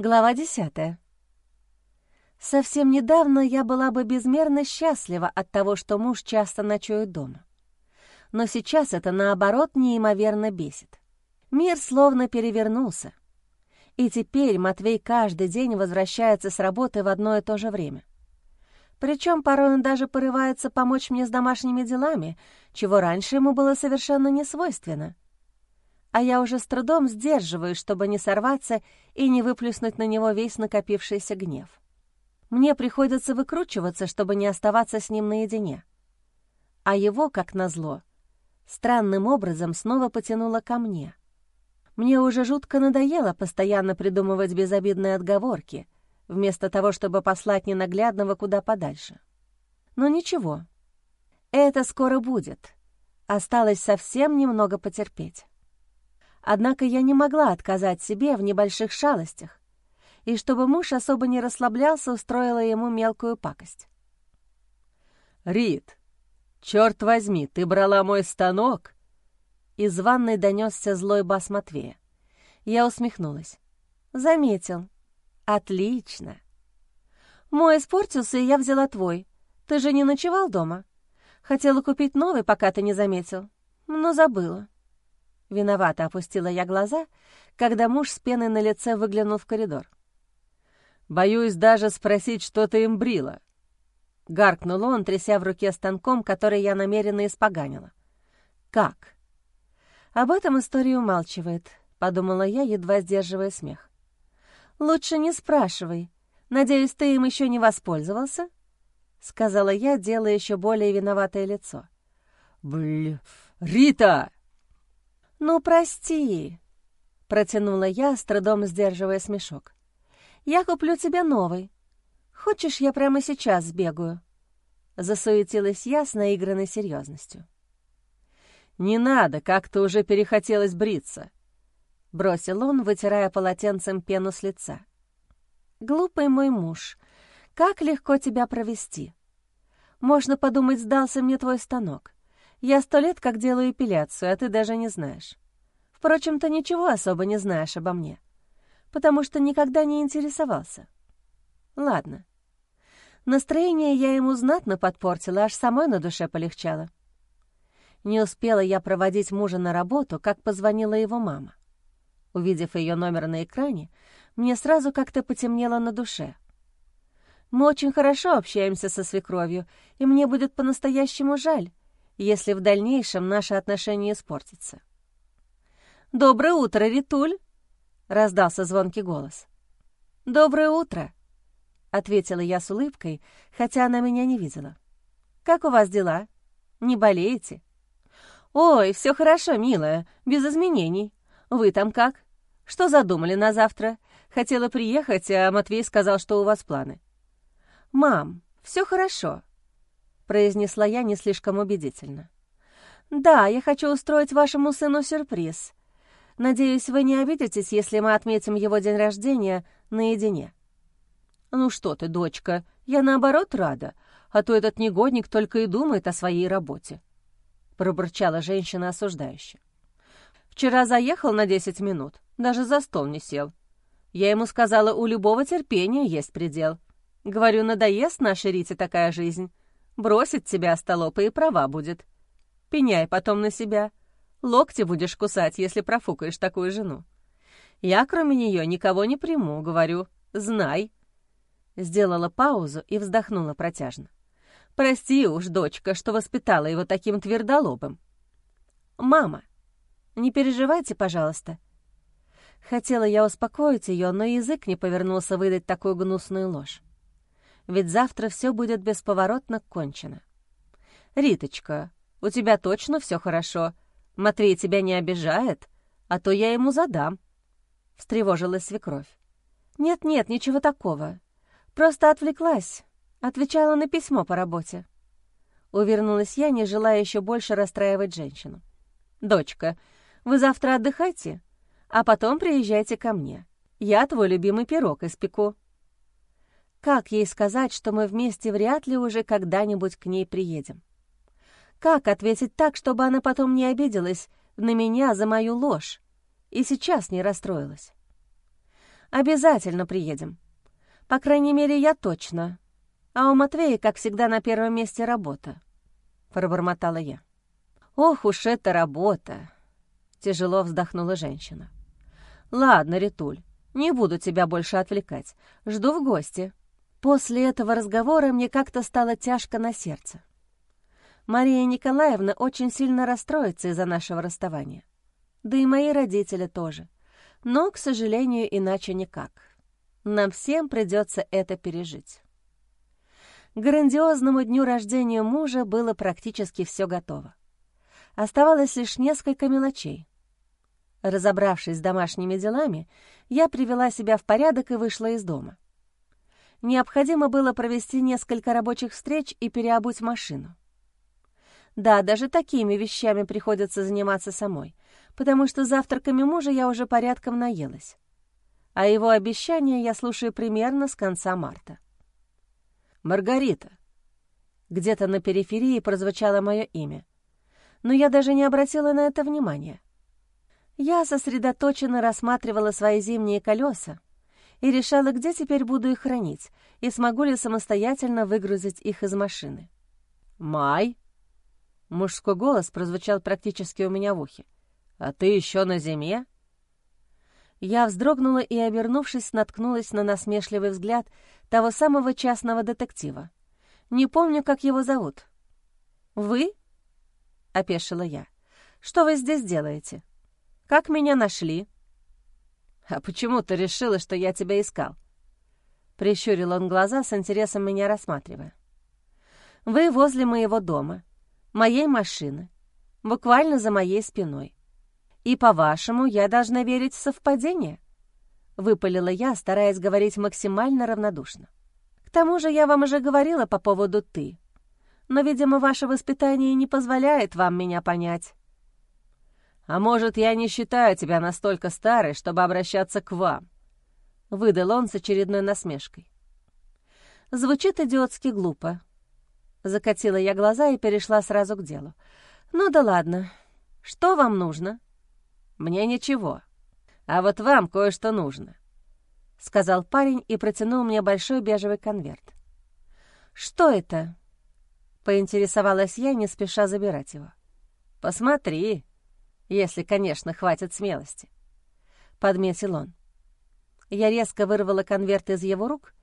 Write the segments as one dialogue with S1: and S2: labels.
S1: Глава десятая. Совсем недавно я была бы безмерно счастлива от того, что муж часто ночует дома. Но сейчас это, наоборот, неимоверно бесит. Мир словно перевернулся. И теперь Матвей каждый день возвращается с работы в одно и то же время. Причем порой он даже порывается помочь мне с домашними делами, чего раньше ему было совершенно не свойственно. А я уже с трудом сдерживаюсь, чтобы не сорваться и не выплюснуть на него весь накопившийся гнев. Мне приходится выкручиваться, чтобы не оставаться с ним наедине. А его, как назло, странным образом снова потянуло ко мне. Мне уже жутко надоело постоянно придумывать безобидные отговорки, вместо того, чтобы послать ненаглядного куда подальше. Но ничего, это скоро будет. Осталось совсем немного потерпеть. Однако я не могла отказать себе в небольших шалостях, и чтобы муж особо не расслаблялся, устроила ему мелкую пакость.
S2: «Рит, черт возьми, ты брала мой станок?»
S1: Из ванной донесся злой бас Матвея. Я усмехнулась. «Заметил. Отлично. Мой испортился, и я взяла твой. Ты же не ночевал дома? Хотела купить новый, пока ты не заметил, но забыла». Виновато опустила я глаза, когда муж с пеной на лице выглянул в коридор.
S2: Боюсь даже спросить, что ты им брила».
S1: Гаркнул он, тряся в руке станком, который я намеренно испоганила. «Как?» «Об этом история умалчивает», — подумала я, едва сдерживая смех. «Лучше не спрашивай. Надеюсь, ты им еще не воспользовался?» — сказала я, делая еще более виноватое лицо.
S2: «Бль... Рита!»
S1: «Ну, прости!» — протянула я, с трудом сдерживая смешок. Я куплю тебе новый. Хочешь, я прямо сейчас сбегаю?» Засуетилась я с наигранной серьезностью.
S2: «Не надо, как-то уже перехотелось бриться», — бросил он, вытирая полотенцем пену с лица.
S1: «Глупый мой муж, как легко тебя провести. Можно подумать, сдался мне твой станок. Я сто лет как делаю эпиляцию, а ты даже не знаешь. Впрочем, ты ничего особо не знаешь обо мне потому что никогда не интересовался. Ладно. Настроение я ему знатно подпортила, аж самой на душе полегчало. Не успела я проводить мужа на работу, как позвонила его мама. Увидев ее номер на экране, мне сразу как-то потемнело на душе. Мы очень хорошо общаемся со свекровью, и мне будет по-настоящему жаль, если в дальнейшем наши отношения испортятся. «Доброе утро, Ритуль!» — раздался звонкий голос. «Доброе утро», — ответила я с улыбкой, хотя она меня не видела. «Как у вас дела? Не болеете?» «Ой, все хорошо, милая, без изменений. Вы там как? Что задумали на завтра? Хотела приехать, а Матвей сказал, что у вас планы». «Мам, все хорошо», — произнесла я не слишком убедительно. «Да, я хочу устроить вашему сыну сюрприз. Надеюсь, вы не обидитесь, если мы отметим его день рождения наедине». «Ну что ты, дочка, я наоборот рада, а то этот негодник только и думает о своей работе», — пробурчала женщина осуждающе. «Вчера заехал на десять минут, даже за стол не сел. Я ему сказала, у любого терпения есть предел. Говорю, надоест нашей Рите такая жизнь. Бросит тебя столопа и права будет. Пеняй потом на себя. Локти будешь кусать, если профукаешь такую жену. Я, кроме нее, никого не приму, говорю. Знай. Сделала паузу и вздохнула протяжно. Прости уж, дочка, что воспитала его таким твердолобым. Мама, не переживайте, пожалуйста. Хотела я успокоить ее, но язык не повернулся выдать такую гнусную ложь. Ведь завтра все будет бесповоротно кончено. «Риточка, у тебя точно все хорошо?» Матвей тебя не обижает, а то я ему задам», — встревожилась свекровь. «Нет-нет, ничего такого. Просто отвлеклась, отвечала на письмо по работе». Увернулась я, не желая еще больше расстраивать женщину. «Дочка, вы завтра отдыхайте, а потом приезжайте ко мне. Я твой любимый пирог испеку». Как ей сказать, что мы вместе вряд ли уже когда-нибудь к ней приедем? Как ответить так, чтобы она потом не обиделась на меня за мою ложь и сейчас не расстроилась? Обязательно приедем. По крайней мере, я точно. А у Матвея, как всегда, на первом месте работа», — пробормотала я. «Ох уж эта работа!» — тяжело вздохнула женщина. «Ладно, Ритуль, не буду тебя больше отвлекать. Жду в гости». После этого разговора мне как-то стало тяжко на сердце. Мария Николаевна очень сильно расстроится из-за нашего расставания. Да и мои родители тоже. Но, к сожалению, иначе никак. Нам всем придется это пережить. К грандиозному дню рождения мужа было практически все готово. Оставалось лишь несколько мелочей. Разобравшись с домашними делами, я привела себя в порядок и вышла из дома. Необходимо было провести несколько рабочих встреч и переобуть машину. Да, даже такими вещами приходится заниматься самой, потому что завтраками мужа я уже порядком наелась. А его обещания я слушаю примерно с конца марта. «Маргарита!» Где-то на периферии прозвучало мое имя, но я даже не обратила на это внимания. Я сосредоточенно рассматривала свои зимние колеса и решала, где теперь буду их хранить и смогу ли самостоятельно выгрузить их из машины. «Май!» Мужской голос прозвучал практически у меня в ухе. «А ты еще на зиме?» Я вздрогнула и, обернувшись, наткнулась на насмешливый взгляд того самого частного детектива. Не помню, как его зовут. «Вы?» — опешила я. «Что вы здесь делаете? Как меня нашли?» «А почему ты решила, что я тебя искал?» Прищурил он глаза, с интересом меня рассматривая. «Вы возле моего дома, моей машины, буквально за моей спиной. И, по-вашему, я должна верить в совпадение?» Выпалила я, стараясь говорить максимально равнодушно. «К тому же я вам уже говорила по поводу «ты», но, видимо, ваше воспитание не позволяет вам меня понять».
S2: «А может, я не считаю тебя настолько старой, чтобы обращаться к вам?» — выдал он с очередной насмешкой.
S1: «Звучит идиотски глупо». Закатила я глаза и перешла сразу к делу. «Ну да ладно. Что вам нужно?»
S2: «Мне ничего. А вот вам кое-что нужно», — сказал парень и протянул мне большой бежевый конверт.
S1: «Что это?» — поинтересовалась я, не спеша забирать его.
S2: «Посмотри», если, конечно, хватит смелости. Подметил он.
S1: Я резко вырвала конверт из его рук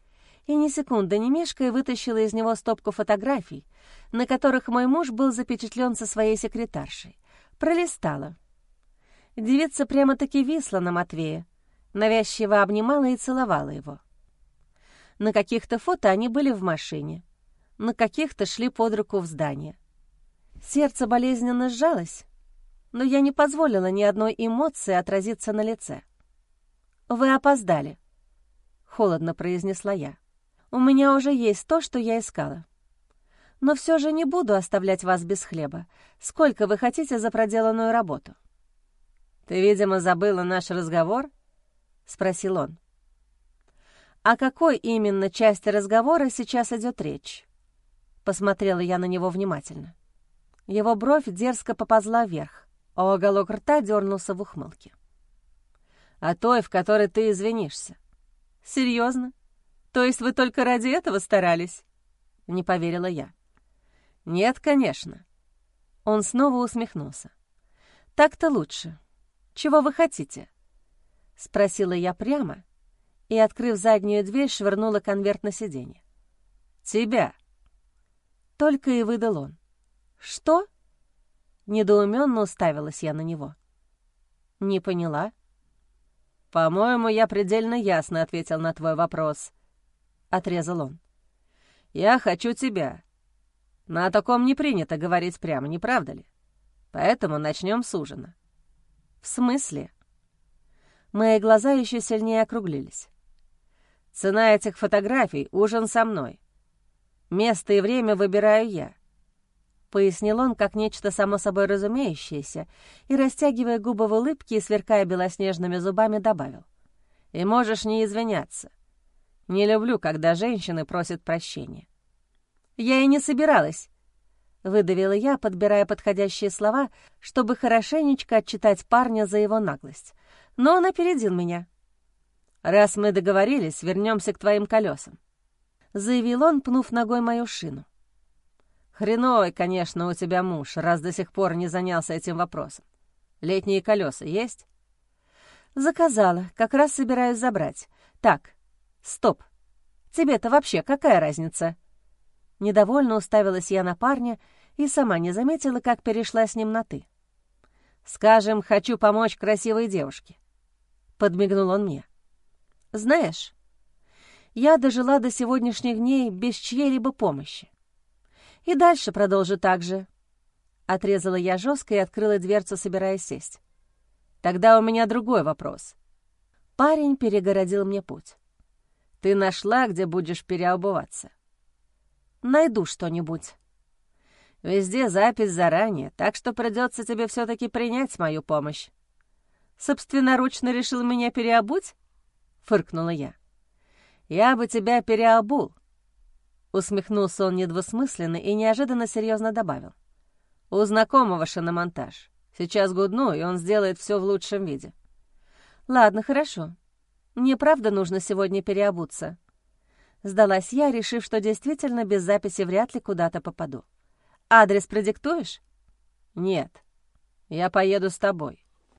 S1: и ни секунды не мешкая вытащила из него стопку фотографий, на которых мой муж был запечатлен со своей секретаршей. Пролистала. Девица прямо-таки висла на Матвея, навязчиво обнимала и целовала его. На каких-то фото они были в машине, на каких-то шли под руку в здание. Сердце болезненно сжалось, но я не позволила ни одной эмоции отразиться на лице. «Вы опоздали», — холодно произнесла я. «У меня уже есть то, что я искала. Но все же не буду оставлять вас без хлеба. Сколько вы хотите за проделанную работу?»
S2: «Ты, видимо, забыла наш разговор?» — спросил он.
S1: «О какой именно части разговора сейчас идет речь?» Посмотрела я на него внимательно. Его бровь дерзко поползла вверх а уголок рта дернулся в ухмылке.
S2: «А той, в которой ты извинишься».
S1: «Серьезно? То есть вы только ради этого старались?» — не поверила я.
S2: «Нет, конечно».
S1: Он снова усмехнулся. «Так-то лучше. Чего вы хотите?» — спросила я прямо и, открыв заднюю дверь, швырнула конверт на сиденье.
S2: «Тебя».
S1: Только и выдал он. «Что?» Недоуменно уставилась я на него. «Не поняла?»
S2: «По-моему, я предельно ясно ответил на твой вопрос», — отрезал он. «Я хочу тебя. На таком не принято говорить прямо, не правда ли? Поэтому начнем с ужина».
S1: «В смысле?» Мои глаза еще сильнее округлились.
S2: «Цена этих фотографий — ужин со мной. Место и время выбираю я
S1: пояснил он как нечто само собой разумеющееся, и, растягивая губы в улыбке и сверкая белоснежными зубами, добавил.
S2: «И можешь не извиняться. Не люблю, когда женщины просят прощения».
S1: «Я и не собиралась», — выдавила я, подбирая подходящие слова, чтобы хорошенечко отчитать парня за его наглость. Но он опередил меня.
S2: Раз мы договорились, вернемся к твоим колесам», — заявил он, пнув ногой мою шину. «Хреновый, конечно, у тебя муж, раз до сих пор не занялся этим вопросом. Летние колеса есть?»
S1: «Заказала, как раз собираюсь забрать. Так, стоп. Тебе-то вообще какая разница?» Недовольно уставилась я на парня и сама не заметила, как перешла с ним на «ты».
S2: «Скажем, хочу помочь красивой девушке», — подмигнул он мне.
S1: «Знаешь, я дожила до сегодняшних дней без чьей-либо помощи. И дальше продолжу так же». Отрезала я жестко и открыла дверцу, собираясь сесть.
S2: «Тогда у меня другой вопрос».
S1: Парень перегородил мне путь.
S2: «Ты нашла, где будешь переобуваться?»
S1: «Найду что-нибудь».
S2: Везде запись заранее, так что придется тебе все-таки принять мою помощь.
S1: Собственноручно решил меня переобуть? Фыркнула я.
S2: Я бы тебя переобул. Усмехнулся он недвусмысленно и неожиданно серьезно добавил. У знакомого шиномонтаж. Сейчас гудну, и он сделает все в лучшем виде.
S1: Ладно, хорошо. Мне правда нужно сегодня переобуться. Сдалась я, решив, что действительно без записи вряд ли куда-то попаду. Адрес продиктуешь?»
S2: «Нет, я поеду с тобой».